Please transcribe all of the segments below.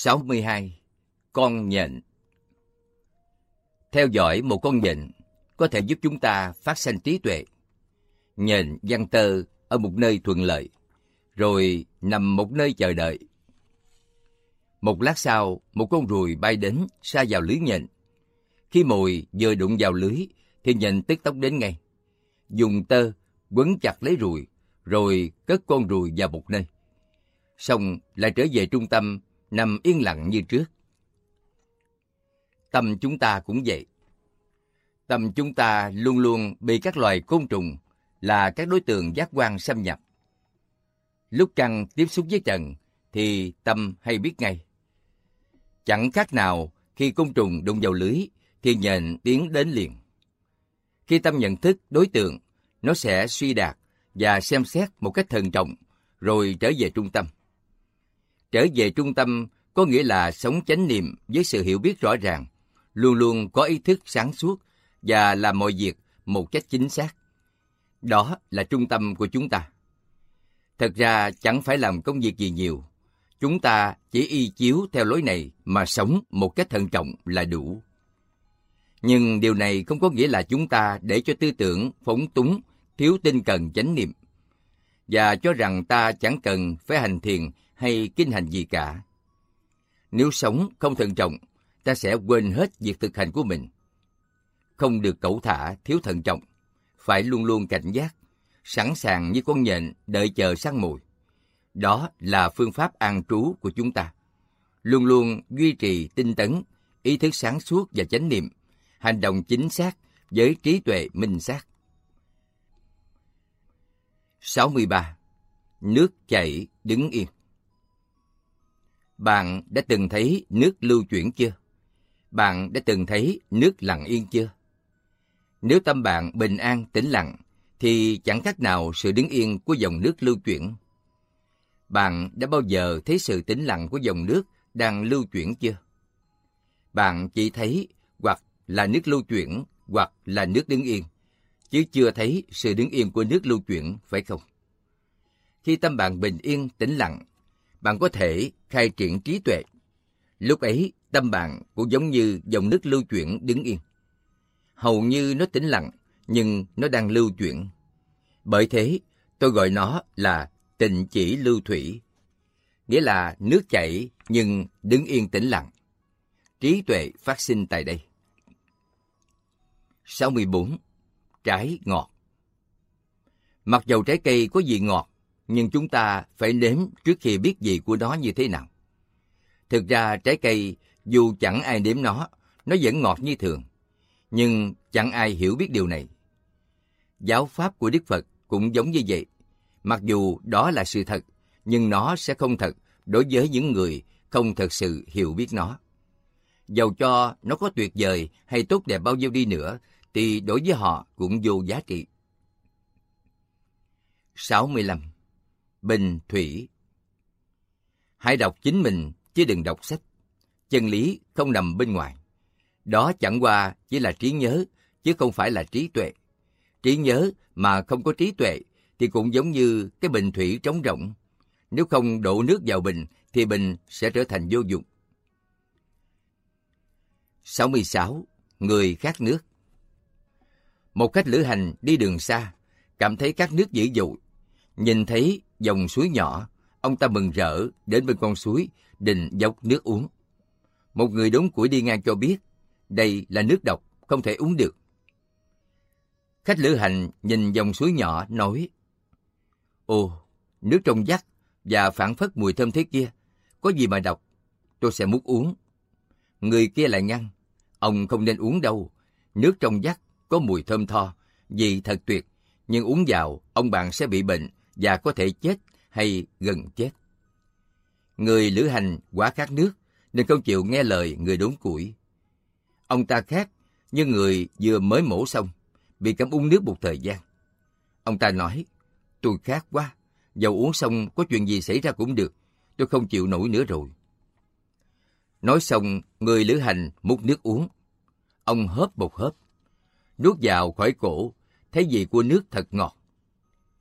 62. Con nhện Theo dõi một con nhện có thể giúp chúng ta phát sanh trí tuệ. Nhện văn tơ ở một nơi thuận lợi, rồi nằm một nơi chờ đợi. Một lát sau, một con ruồi bay đến, xa vào lưới nhện. Khi mồi vừa đụng vào lưới, thì nhện tức tốc đến ngay. Dùng tơ quấn chặt lấy ruồi, rồi cất con ruồi vào một nơi. Xong lại trở về trung tâm, nằm yên lặng như trước. Tâm chúng ta cũng vậy. Tâm chúng ta luôn luôn bị các loài côn trùng là các đối tượng giác quan xâm nhập. Lúc căng tiếp xúc với trần thì tâm hay biết ngay. Chẳng khác nào khi côn trùng đụng vào lưới thì nhện tiến đến liền. Khi tâm nhận thức đối tượng, nó sẽ suy đạt và xem xét một cách thận trọng rồi trở về trung tâm. Trở về trung tâm có nghĩa là sống chánh niệm với sự hiểu biết rõ ràng, luôn luôn có ý thức sáng suốt và làm mọi việc một cách chính xác. Đó là trung tâm của chúng ta. Thật ra chẳng phải làm công việc gì nhiều. Chúng ta chỉ y chiếu theo lối này mà sống một cách thận trọng là đủ. Nhưng điều này không có nghĩa là chúng ta để cho tư tưởng phóng túng, thiếu tinh cần chánh niệm và cho rằng ta chẳng cần phải hành thiền hay kinh hành gì cả. Nếu sống không thận trọng, ta sẽ quên hết việc thực hành của mình. Không được cẩu thả, thiếu thận trọng, phải luôn luôn cảnh giác, sẵn sàng như con nhện đợi chờ săn mồi. Đó là phương pháp an trú của chúng ta. Luôn luôn duy trì tinh tấn, ý thức sáng suốt và chánh niệm, hành động chính xác với trí tuệ minh xác. 63. Nước chảy đứng yên bạn đã từng thấy nước lưu chuyển chưa? Bạn đã từng thấy nước lặng yên chưa? Nếu tâm bạn bình an, tĩnh lặng, thì chẳng khác nào sự đứng yên của dòng nước lưu chuyển. Bạn đã bao giờ thấy sự tĩnh lặng của dòng nước đang lưu chuyển chưa? Bạn chỉ thấy hoặc là nước lưu chuyển hoặc là nước đứng yên, chứ chưa thấy sự đứng yên của nước lưu chuyển, phải không? Khi tâm bạn bình yên, tĩnh lặng, bạn có thể khai triển trí tuệ. Lúc ấy, tâm bạn cũng giống như dòng nước lưu chuyển đứng yên. Hầu như nó tĩnh lặng, nhưng nó đang lưu chuyển. Bởi thế, tôi gọi nó là tịnh chỉ lưu thủy. Nghĩa là nước chảy nhưng đứng yên tĩnh lặng. Trí tuệ phát sinh tại đây. 64. Trái ngọt Mặc dầu trái cây có vị ngọt, nhưng chúng ta phải nếm trước khi biết vị của nó như thế nào. Thực ra trái cây, dù chẳng ai nếm nó, nó vẫn ngọt như thường. Nhưng chẳng ai hiểu biết điều này. Giáo pháp của Đức Phật cũng giống như vậy. Mặc dù đó là sự thật, nhưng nó sẽ không thật đối với những người không thật sự hiểu biết nó. Dầu cho nó có tuyệt vời hay tốt đẹp bao nhiêu đi nữa, thì đối với họ cũng vô giá trị. 65. Bình Thủy Hãy đọc chính mình, chứ đừng đọc sách. Chân lý không nằm bên ngoài. Đó chẳng qua chỉ là trí nhớ, chứ không phải là trí tuệ. Trí nhớ mà không có trí tuệ thì cũng giống như cái bình thủy trống rỗng. Nếu không đổ nước vào bình thì bình sẽ trở thành vô dụng. 66. Người khát nước Một khách lữ hành đi đường xa, cảm thấy khát nước dữ dội. Nhìn thấy dòng suối nhỏ, ông ta mừng rỡ đến bên con suối, định dốc nước uống. Một người đốn củi đi ngang cho biết, đây là nước độc, không thể uống được. Khách lữ hành nhìn dòng suối nhỏ nói, Ồ, nước trong vắt và phản phất mùi thơm thế kia, có gì mà độc, tôi sẽ muốn uống. Người kia lại ngăn, ông không nên uống đâu, nước trong vắt có mùi thơm tho, vị thật tuyệt, nhưng uống vào ông bạn sẽ bị bệnh và có thể chết hay gần chết. Người lữ hành quá khát nước nên không chịu nghe lời người đốn củi. Ông ta khát như người vừa mới mổ xong, bị cảm uống nước một thời gian. Ông ta nói, tôi khát quá, dầu uống xong có chuyện gì xảy ra cũng được, tôi không chịu nổi nữa rồi. Nói xong, người lữ hành múc nước uống. Ông hớp một hớp, nuốt vào khỏi cổ, thấy vị của nước thật ngọt.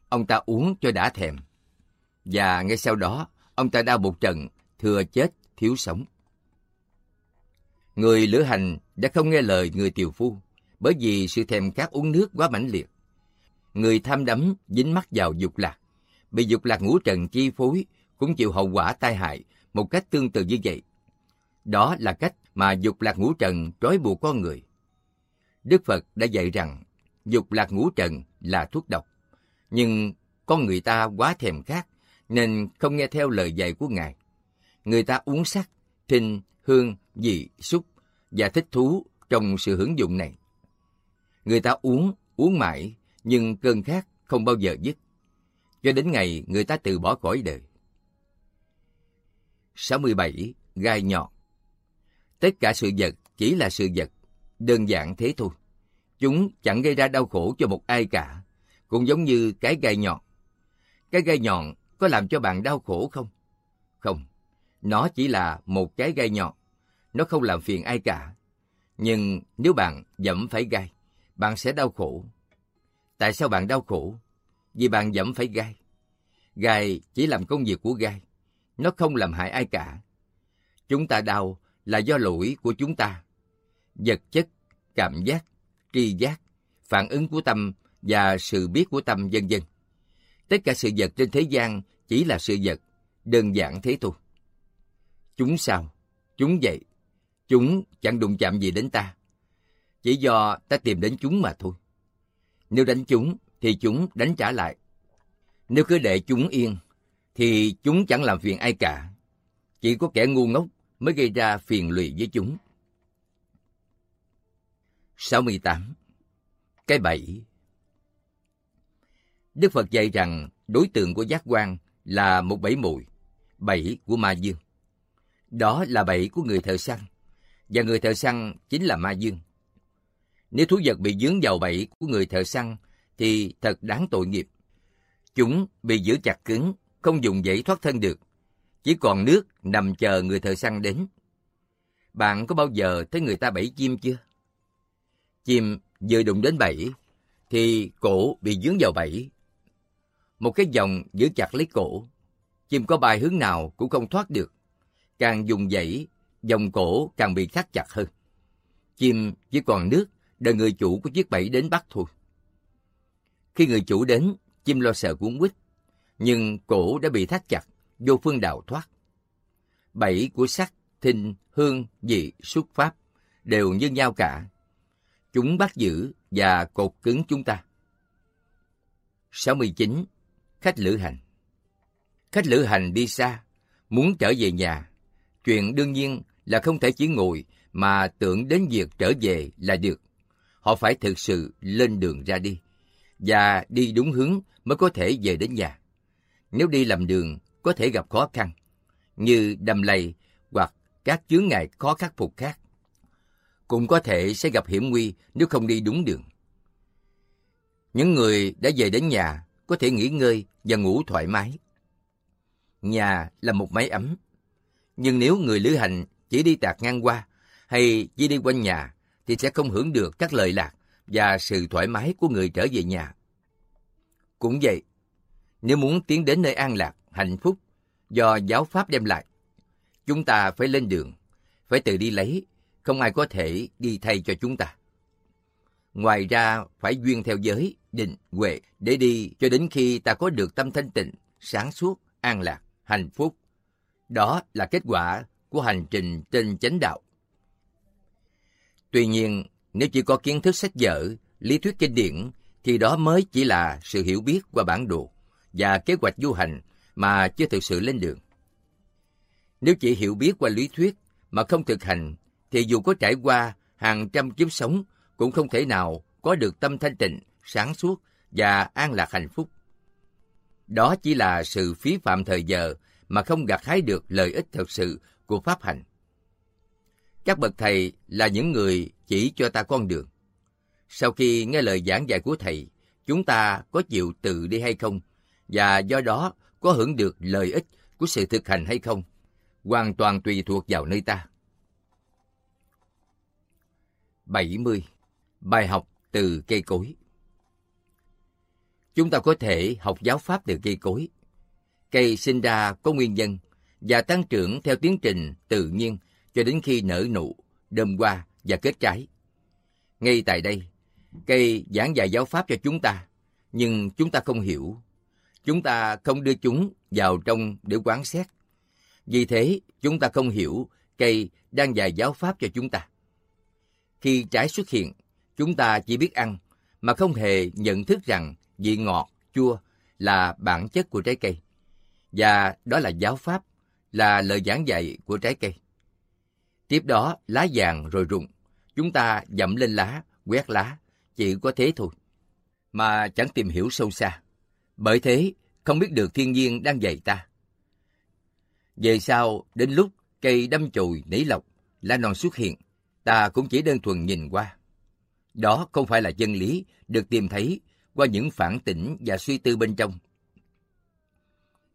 Ông ta uống cho đã thèm. Và ngay sau đó, ông ta đau một trận, thừa chết thiếu sống. Người lữ hành đã không nghe lời người tiều phu bởi vì sự thèm khát uống nước quá mãnh liệt. Người tham đắm dính mắc vào dục lạc, bị dục lạc ngũ trần chi phối cũng chịu hậu quả tai hại một cách tương tự như vậy. Đó là cách mà dục lạc ngũ trần trói buộc con người. Đức Phật đã dạy rằng dục lạc ngũ trần là thuốc độc. Nhưng con người ta quá thèm khát nên không nghe theo lời dạy của Ngài. Người ta uống sắc, thinh, hương, vị, xúc và thích thú trong sự hưởng dụng này. Người ta uống, uống mãi, nhưng cơn khát không bao giờ dứt. Cho đến ngày người ta từ bỏ khỏi đời. 67. Gai nhọn Tất cả sự vật chỉ là sự vật, đơn giản thế thôi. Chúng chẳng gây ra đau khổ cho một ai cả, cũng giống như cái gai nhọn. Cái gai nhọn có làm cho bạn đau khổ không? Không, nó chỉ là một cái gai nhọn, nó không làm phiền ai cả. Nhưng nếu bạn dẫm phải gai, bạn sẽ đau khổ. Tại sao bạn đau khổ? Vì bạn dẫm phải gai. Gai chỉ làm công việc của gai, nó không làm hại ai cả. Chúng ta đau là do lỗi của chúng ta. Vật chất, cảm giác, tri giác, phản ứng của tâm và sự biết của tâm vân vân. Tất cả sự vật trên thế gian chỉ là sự vật, đơn giản thế thôi. Chúng sao? Chúng vậy. Chúng chẳng đụng chạm gì đến ta. Chỉ do ta tìm đến chúng mà thôi. Nếu đánh chúng, thì chúng đánh trả lại. Nếu cứ để chúng yên, thì chúng chẳng làm phiền ai cả. Chỉ có kẻ ngu ngốc mới gây ra phiền lụy với chúng. 68. Cái bẫy Đức Phật dạy rằng đối tượng của giác quan là một bẫy mùi, bẫy của ma dương. Đó là bẫy của người thợ săn, và người thợ săn chính là ma dương. Nếu thú vật bị dướng vào bẫy của người thợ săn, thì thật đáng tội nghiệp. Chúng bị giữ chặt cứng, không dùng dãy thoát thân được. Chỉ còn nước nằm chờ người thợ săn đến. Bạn có bao giờ thấy người ta bẫy chim chưa? Chim vừa đụng đến bẫy, thì cổ bị dướng vào bẫy. Một cái vòng giữ chặt lấy cổ. Chim có bài hướng nào cũng không thoát được. Càng dùng dãy, vòng cổ càng bị thắt chặt hơn. Chim chỉ còn nước, đợi người chủ của chiếc bẫy đến bắt thôi. Khi người chủ đến, chim lo sợ cuốn quýt, nhưng cổ đã bị thắt chặt, vô phương đào thoát. Bẫy của sắc, thinh, hương, vị, xuất pháp đều như nhau cả. Chúng bắt giữ và cột cứng chúng ta. 69. Khách lữ hành Khách lữ hành đi xa, muốn trở về nhà. Chuyện đương nhiên là không thể chỉ ngồi mà tưởng đến việc trở về là được. Họ phải thực sự lên đường ra đi, và đi đúng hướng mới có thể về đến nhà. Nếu đi lầm đường, có thể gặp khó khăn, như đầm lầy hoặc các chướng ngại khó khắc phục khác. Cũng có thể sẽ gặp hiểm nguy nếu không đi đúng đường. Những người đã về đến nhà có thể nghỉ ngơi và ngủ thoải mái. Nhà là một máy ấm. Nhưng nếu người lữ hành chỉ đi tạt ngang qua hay chỉ đi quanh nhà thì sẽ không hưởng được các lời lạc và sự thoải mái của người trở về nhà. Cũng vậy, nếu muốn tiến đến nơi an lạc, hạnh phúc do giáo pháp đem lại, chúng ta phải lên đường, phải tự đi lấy, không ai có thể đi thay cho chúng ta. Ngoài ra, phải duyên theo giới, định, huệ để đi cho đến khi ta có được tâm thanh tịnh, sáng suốt, an lạc, hạnh phúc. Đó là kết quả của hành trình trên chánh đạo. Tuy nhiên, nếu chỉ có kiến thức sách vở, lý thuyết kinh điển, thì đó mới chỉ là sự hiểu biết qua bản đồ và kế hoạch du hành mà chưa thực sự lên đường. Nếu chỉ hiểu biết qua lý thuyết mà không thực hành, thì dù có trải qua hàng trăm kiếp sống cũng không thể nào có được tâm thanh tịnh, sáng suốt và an lạc hạnh phúc. Đó chỉ là sự phí phạm thời giờ mà không gặt hái được lợi ích thật sự của pháp hành. Các bậc thầy là những người chỉ cho ta con đường. Sau khi nghe lời giảng dạy của thầy, chúng ta có chịu tự đi hay không, và do đó có hưởng được lợi ích của sự thực hành hay không, hoàn toàn tùy thuộc vào nơi ta. 70. Bài học từ cây cối Chúng ta có thể học giáo pháp từ cây cối. Cây sinh ra có nguyên nhân, và tăng trưởng theo tiến trình tự nhiên cho đến khi nở nụ, đơm hoa và kết trái. Ngay tại đây, cây giảng dạy giáo pháp cho chúng ta, nhưng chúng ta không hiểu. Chúng ta không đưa chúng vào trong để quán xét. Vì thế, chúng ta không hiểu cây đang dạy giáo pháp cho chúng ta. Khi trái xuất hiện, chúng ta chỉ biết ăn, mà không hề nhận thức rằng vị ngọt, chua là bản chất của trái cây. Và đó là giáo pháp, là lời giảng dạy của trái cây. Tiếp đó, lá vàng rồi rụng. Chúng ta dậm lên lá, quét lá, chỉ có thế thôi. Mà chẳng tìm hiểu sâu xa. Bởi thế, không biết được thiên nhiên đang dạy ta. Về sau, đến lúc cây đâm chồi nảy lọc, lá non xuất hiện, ta cũng chỉ đơn thuần nhìn qua. Đó không phải là chân lý được tìm thấy qua những phản tỉnh và suy tư bên trong.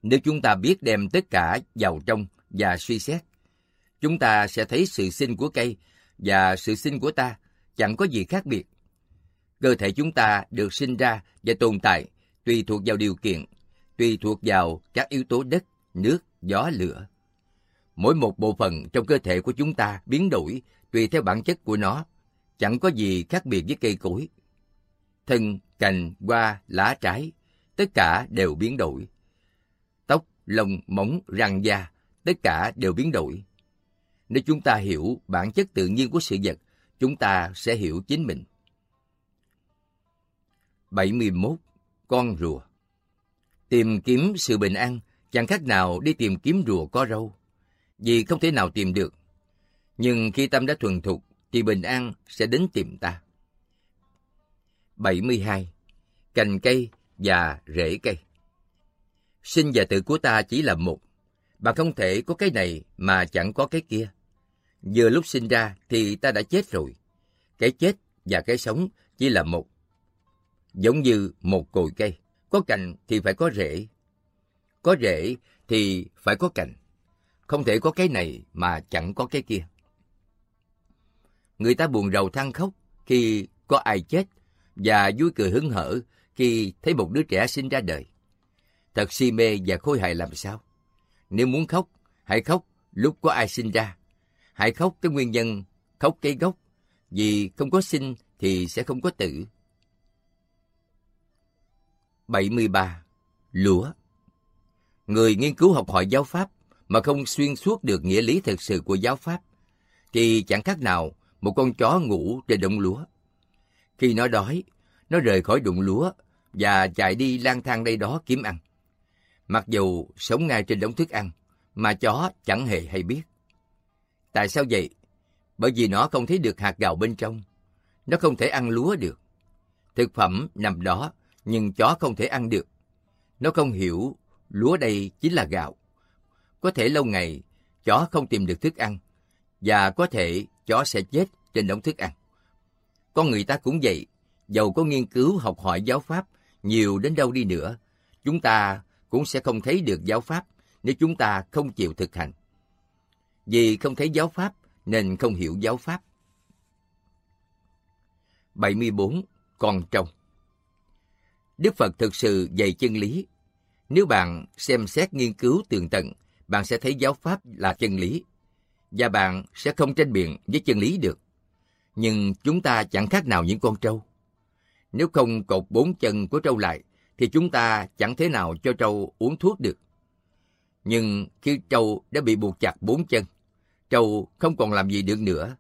Nếu chúng ta biết đem tất cả vào trong và suy xét, chúng ta sẽ thấy sự sinh của cây và sự sinh của ta chẳng có gì khác biệt. Cơ thể chúng ta được sinh ra và tồn tại tùy thuộc vào điều kiện, tùy thuộc vào các yếu tố đất, nước, gió, lửa. Mỗi một bộ phận trong cơ thể của chúng ta biến đổi tùy theo bản chất của nó, chẳng có gì khác biệt với cây cối. Thân, cành, hoa, lá trái, tất cả đều biến đổi. Tóc, lông, móng, răng da, tất cả đều biến đổi. Nếu chúng ta hiểu bản chất tự nhiên của sự vật, chúng ta sẽ hiểu chính mình. 71. Con rùa Tìm kiếm sự bình an chẳng khác nào đi tìm kiếm rùa có râu, vì không thể nào tìm được. Nhưng khi tâm đã thuần thục, thì bình an sẽ đến tìm ta. 72. Cành cây và rễ cây Sinh và tử của ta chỉ là một. Bạn không thể có cái này mà chẳng có cái kia. Vừa lúc sinh ra thì ta đã chết rồi. Cái chết và cái sống chỉ là một. Giống như một cồi cây, có cành thì phải có rễ. Có rễ thì phải có cành. Không thể có cái này mà chẳng có cái kia. Người ta buồn rầu than khóc khi có ai chết và vui cười hứng hở khi thấy một đứa trẻ sinh ra đời. Thật si mê và khôi hài làm sao? Nếu muốn khóc, hãy khóc lúc có ai sinh ra. Hãy khóc cái nguyên nhân, khóc cái gốc. Vì không có sinh thì sẽ không có tử. 73. Lúa Người nghiên cứu học hỏi giáo pháp mà không xuyên suốt được nghĩa lý thực sự của giáo pháp, thì chẳng khác nào một con chó ngủ trên đống lúa. Khi nó đói, nó rời khỏi đụng lúa và chạy đi lang thang đây đó kiếm ăn. Mặc dù sống ngay trên đống thức ăn, mà chó chẳng hề hay biết. Tại sao vậy? Bởi vì nó không thấy được hạt gạo bên trong. Nó không thể ăn lúa được. Thực phẩm nằm đó, nhưng chó không thể ăn được. Nó không hiểu lúa đây chính là gạo. Có thể lâu ngày, chó không tìm được thức ăn, và có thể chó sẽ chết trên đống thức ăn. Con người ta cũng vậy, dầu có nghiên cứu học hỏi giáo pháp nhiều đến đâu đi nữa, chúng ta cũng sẽ không thấy được giáo pháp nếu chúng ta không chịu thực hành. Vì không thấy giáo pháp nên không hiểu giáo pháp. 74. Con trong Đức Phật thực sự dạy chân lý. Nếu bạn xem xét nghiên cứu tường tận, bạn sẽ thấy giáo pháp là chân lý. Và bạn sẽ không tranh biện với chân lý được. Nhưng chúng ta chẳng khác nào những con trâu. Nếu không cột bốn chân của trâu lại, thì chúng ta chẳng thế nào cho trâu uống thuốc được. Nhưng khi trâu đã bị buộc chặt bốn chân, trâu không còn làm gì được nữa.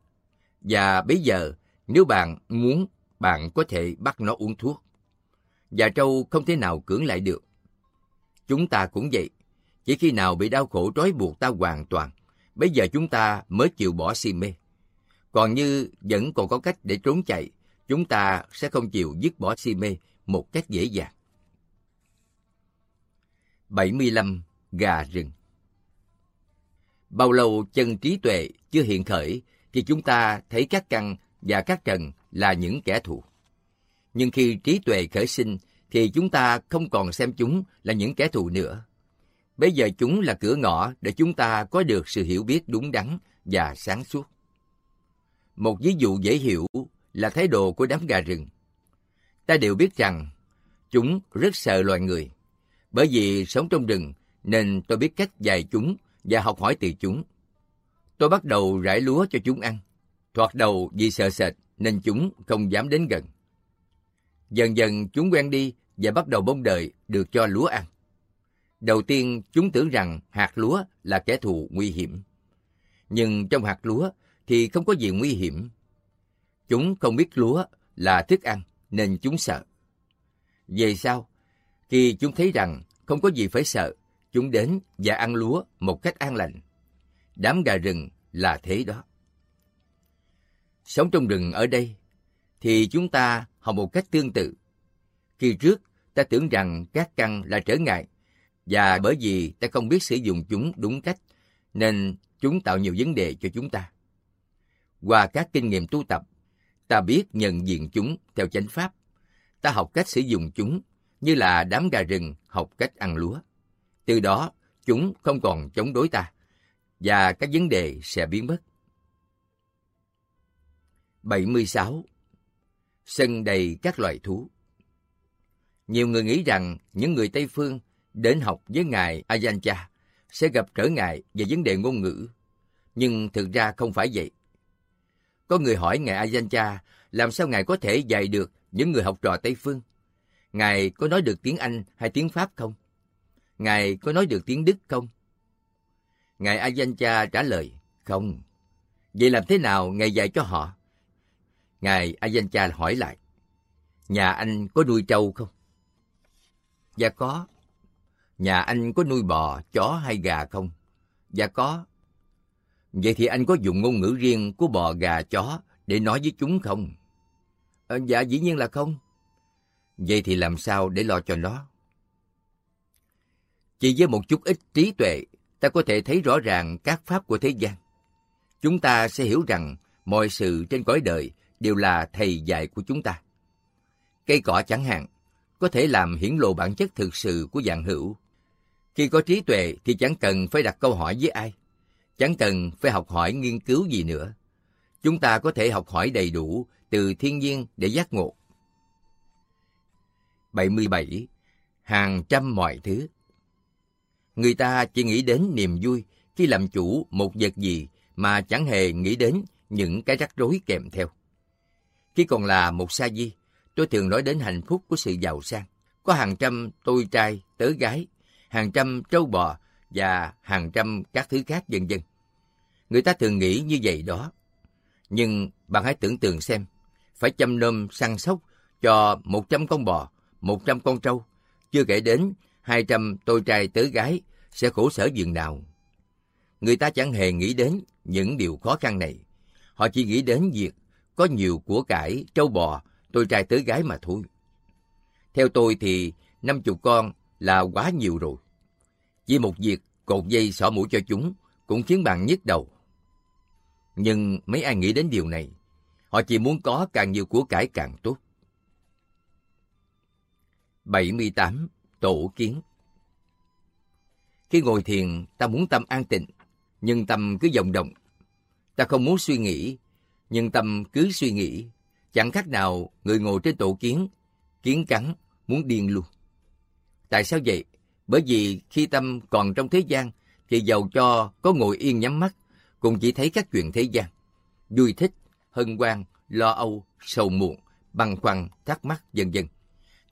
Và bây giờ, nếu bạn muốn, bạn có thể bắt nó uống thuốc. Và trâu không thể nào cưỡng lại được. Chúng ta cũng vậy. Chỉ khi nào bị đau khổ trói buộc ta hoàn toàn, bây giờ chúng ta mới chịu bỏ si mê. Còn như vẫn còn có cách để trốn chạy, chúng ta sẽ không chịu dứt bỏ si mê một cách dễ dàng. 75. Gà rừng Bao lâu chân trí tuệ chưa hiện khởi thì chúng ta thấy các căn và các trần là những kẻ thù. Nhưng khi trí tuệ khởi sinh thì chúng ta không còn xem chúng là những kẻ thù nữa. Bây giờ chúng là cửa ngõ để chúng ta có được sự hiểu biết đúng đắn và sáng suốt. Một ví dụ dễ hiểu là thái độ của đám gà rừng. Ta đều biết rằng chúng rất sợ loài người. Bởi vì sống trong rừng nên tôi biết cách dạy chúng và học hỏi từ chúng. Tôi bắt đầu rải lúa cho chúng ăn. Thoạt đầu vì sợ sệt nên chúng không dám đến gần. Dần dần chúng quen đi và bắt đầu bông đợi được cho lúa ăn. Đầu tiên chúng tưởng rằng hạt lúa là kẻ thù nguy hiểm. Nhưng trong hạt lúa thì không có gì nguy hiểm. Chúng không biết lúa là thức ăn nên chúng sợ. Về sau, khi chúng thấy rằng không có gì phải sợ, chúng đến và ăn lúa một cách an lành. Đám gà rừng là thế đó. Sống trong rừng ở đây, thì chúng ta học một cách tương tự. Khi trước, ta tưởng rằng các căn là trở ngại, và bởi vì ta không biết sử dụng chúng đúng cách, nên chúng tạo nhiều vấn đề cho chúng ta. Qua các kinh nghiệm tu tập, ta biết nhận diện chúng theo chánh pháp. Ta học cách sử dụng chúng như là đám gà rừng học cách ăn lúa. Từ đó, chúng không còn chống đối ta, và các vấn đề sẽ biến mất. 76. Sân đầy các loài thú Nhiều người nghĩ rằng những người Tây Phương đến học với Ngài Ajahn sẽ gặp trở ngại về vấn đề ngôn ngữ. Nhưng thực ra không phải vậy. Có người hỏi Ngài Ajahn làm sao Ngài có thể dạy được những người học trò Tây Phương? Ngài có nói được tiếng Anh hay tiếng Pháp không? Ngài có nói được tiếng Đức không? Ngài Ajahn trả lời, không. Vậy làm thế nào Ngài dạy cho họ? Ngài Ajahn hỏi lại, nhà anh có nuôi trâu không? Dạ có. Nhà anh có nuôi bò, chó hay gà không? Dạ có. Vậy thì anh có dùng ngôn ngữ riêng của bò, gà, chó để nói với chúng không? À, dạ dĩ nhiên là không. Vậy thì làm sao để lo cho nó? Chỉ với một chút ít trí tuệ, ta có thể thấy rõ ràng các pháp của thế gian. Chúng ta sẽ hiểu rằng mọi sự trên cõi đời đều là thầy dạy của chúng ta. Cây cỏ chẳng hạn, có thể làm hiển lộ bản chất thực sự của dạng hữu. Khi có trí tuệ thì chẳng cần phải đặt câu hỏi với ai, chẳng cần phải học hỏi nghiên cứu gì nữa. Chúng ta có thể học hỏi đầy đủ từ thiên nhiên để giác ngộ. 77. Hàng trăm mọi thứ Người ta chỉ nghĩ đến niềm vui khi làm chủ một vật gì mà chẳng hề nghĩ đến những cái rắc rối kèm theo. Khi còn là một sa di, tôi thường nói đến hạnh phúc của sự giàu sang. Có hàng trăm tôi trai, tớ gái, hàng trăm trâu bò và hàng trăm các thứ khác vân dần Người ta thường nghĩ như vậy đó. Nhưng bạn hãy tưởng tượng xem, phải chăm nom săn sóc cho 100 con bò, 100 con trâu, chưa kể đến 200 tôi trai tớ gái sẽ khổ sở dường nào. Người ta chẳng hề nghĩ đến những điều khó khăn này. Họ chỉ nghĩ đến việc có nhiều của cải, trâu bò, tôi trai tớ gái mà thôi. Theo tôi thì năm chục con là quá nhiều rồi. Chỉ một việc cột dây xỏ mũi cho chúng cũng khiến bạn nhức đầu. Nhưng mấy ai nghĩ đến điều này? Họ chỉ muốn có càng nhiều của cải càng tốt. 78. Tổ kiến Khi ngồi thiền, ta muốn tâm an tịnh, nhưng tâm cứ vọng động. Ta không muốn suy nghĩ, nhưng tâm cứ suy nghĩ. Chẳng khác nào người ngồi trên tổ kiến, kiến cắn, muốn điên luôn. Tại sao vậy? Bởi vì khi tâm còn trong thế gian, thì giàu cho có ngồi yên nhắm mắt, cũng chỉ thấy các chuyện thế gian. Vui thích, hân hoan, lo âu, sầu muộn, băn khoăn, thắc mắc, vân vân.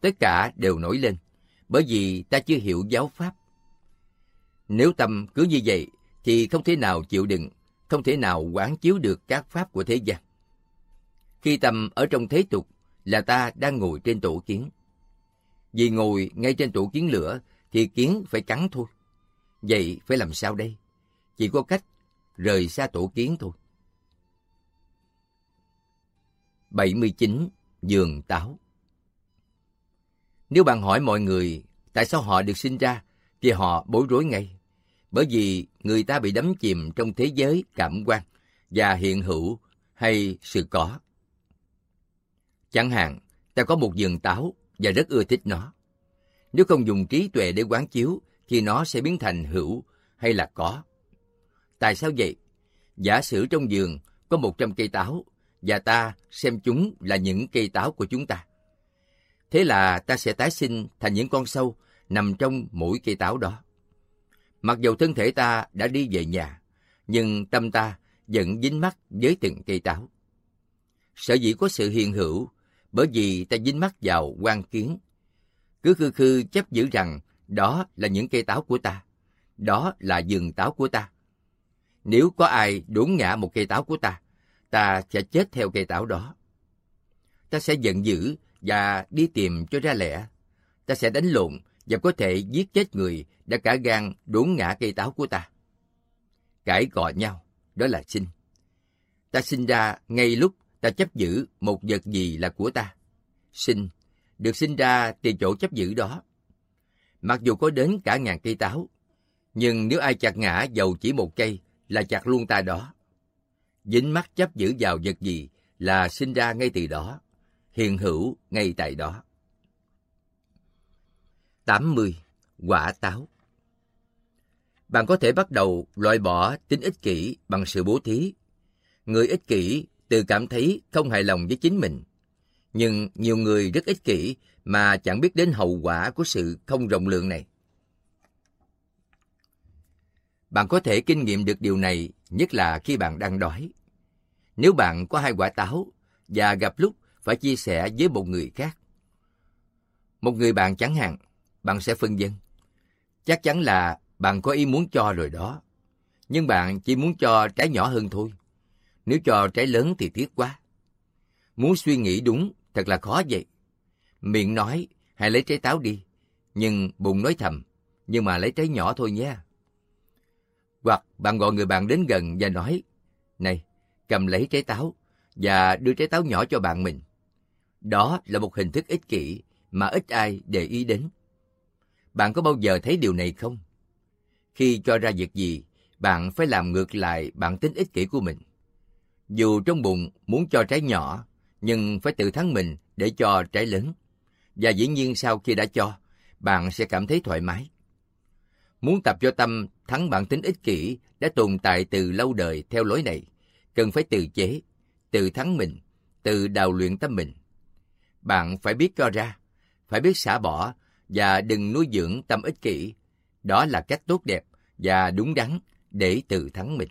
Tất cả đều nổi lên, bởi vì ta chưa hiểu giáo pháp. Nếu tâm cứ như vậy, thì không thể nào chịu đựng, không thể nào quán chiếu được các pháp của thế gian. Khi tâm ở trong thế tục là ta đang ngồi trên tổ kiến. Vì ngồi ngay trên tổ kiến lửa thì kiến phải cắn thôi. Vậy phải làm sao đây? Chỉ có cách rời xa tổ kiến thôi. 79. dường táo Nếu bạn hỏi mọi người tại sao họ được sinh ra, thì họ bối rối ngay. Bởi vì người ta bị đắm chìm trong thế giới cảm quan và hiện hữu hay sự có. Chẳng hạn, ta có một vườn táo và rất ưa thích nó. Nếu không dùng trí tuệ để quán chiếu, thì nó sẽ biến thành hữu hay là có. Tại sao vậy? Giả sử trong vườn có 100 cây táo và ta xem chúng là những cây táo của chúng ta. Thế là ta sẽ tái sinh thành những con sâu nằm trong mỗi cây táo đó. Mặc dù thân thể ta đã đi về nhà, nhưng tâm ta vẫn dính mắt với từng cây táo. Sở dĩ có sự hiện hữu, bởi vì ta dính mắt vào quan kiến. Cứ khư khư chấp giữ rằng đó là những cây táo của ta, đó là vườn táo của ta. Nếu có ai đốn ngã một cây táo của ta, ta sẽ chết theo cây táo đó. Ta sẽ giận dữ và đi tìm cho ra lẽ. Ta sẽ đánh lộn và có thể giết chết người đã cả gan đốn ngã cây táo của ta. Cãi cọ nhau, đó là sinh. Ta sinh ra ngay lúc ta chấp giữ một vật gì là của ta. Sinh, được sinh ra từ chỗ chấp giữ đó. Mặc dù có đến cả ngàn cây táo, nhưng nếu ai chặt ngã dầu chỉ một cây là chặt luôn ta đó. Dính mắt chấp giữ vào vật gì là sinh ra ngay từ đó, hiện hữu ngay tại đó. 80. Quả táo Bạn có thể bắt đầu loại bỏ tính ích kỷ bằng sự bố thí. Người ích kỷ tự cảm thấy không hài lòng với chính mình. Nhưng nhiều người rất ích kỷ mà chẳng biết đến hậu quả của sự không rộng lượng này. Bạn có thể kinh nghiệm được điều này nhất là khi bạn đang đói. Nếu bạn có hai quả táo và gặp lúc phải chia sẻ với một người khác. Một người bạn chẳng hạn, bạn sẽ phân dân. Chắc chắn là bạn có ý muốn cho rồi đó. Nhưng bạn chỉ muốn cho trái nhỏ hơn thôi. Nếu cho trái lớn thì tiếc quá. Muốn suy nghĩ đúng thật là khó vậy. Miệng nói, hãy lấy trái táo đi. Nhưng bụng nói thầm, nhưng mà lấy trái nhỏ thôi nhé. Hoặc bạn gọi người bạn đến gần và nói, Này, cầm lấy trái táo và đưa trái táo nhỏ cho bạn mình. Đó là một hình thức ích kỷ mà ít ai để ý đến. Bạn có bao giờ thấy điều này không? Khi cho ra việc gì, bạn phải làm ngược lại bản tính ích kỷ của mình. Dù trong bụng muốn cho trái nhỏ, nhưng phải tự thắng mình để cho trái lớn. Và dĩ nhiên sau khi đã cho, bạn sẽ cảm thấy thoải mái. Muốn tập cho tâm thắng bản tính ích kỷ đã tồn tại từ lâu đời theo lối này, cần phải tự chế, tự thắng mình, tự đào luyện tâm mình. Bạn phải biết cho ra, phải biết xả bỏ và đừng nuôi dưỡng tâm ích kỷ. Đó là cách tốt đẹp và đúng đắn để tự thắng mình.